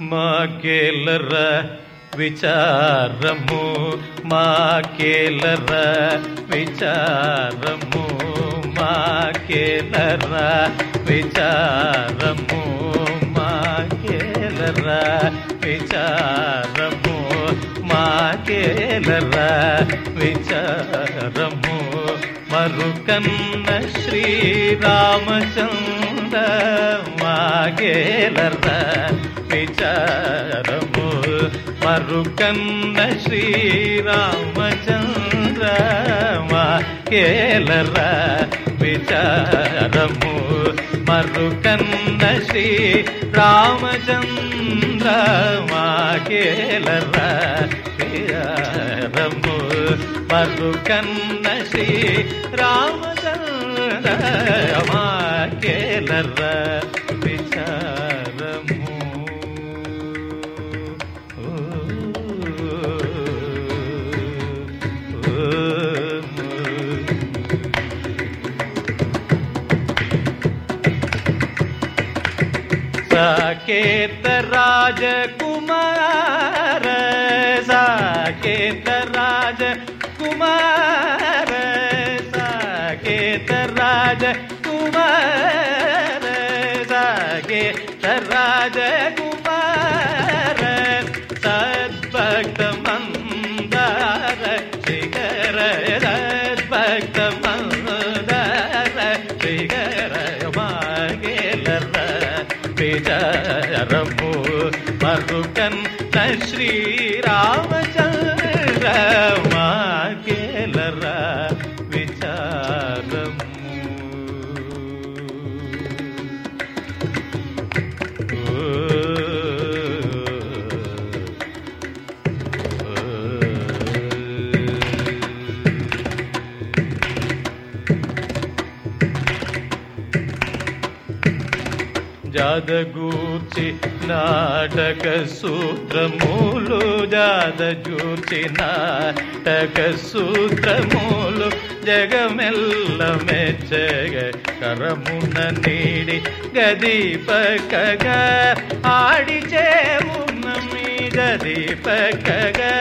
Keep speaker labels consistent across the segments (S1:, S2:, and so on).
S1: మాకేలర విచారము మాకేలర విచారము మాకేలర విచారము మాకేలర విచారము మాకేలర విచారము. మరుకన్న శ్రీరామచంద్ర మాకేలర విచారము మరుకన్న శ్రీరామచంద్ర మాగేలర విచారము మరుకన్న శ్రీ రామచంద్ర మాగేలర విచారము మరుకన్న శ్రీ రామచంద్ర మాకేలర साकेत राज कुमार साकेत राज कुमार साकेत राज कुमार साकेत राज कुमार విచారము జాదగూర్చి నాటక సూత్రములు జాదగూర్చి నాటక సూత్రములు జగమెల్ల మెచ్చగ కరమున నీడి గదీపకగా ఆడిచేవున్న మీ గదీపకగా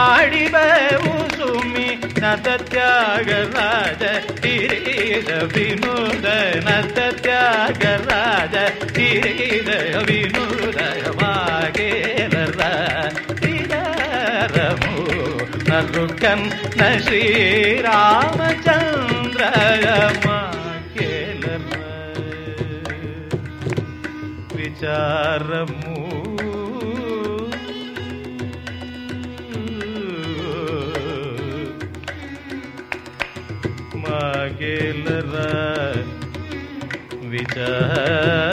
S1: ఆడిబవు సుమి నత్యాగరాజ త్యాగరాజ వినోద నత ತಿರಿಗಿದ ವಿನೂರವಾಗೇನರ ತಿರಮು ನರುಕನ್ ನ ಶ್ರೀರಾಮಚಂದ್ರ ವಿಚಾರಮೂ ಮಾಗೇಲರ ವಿಚಾರ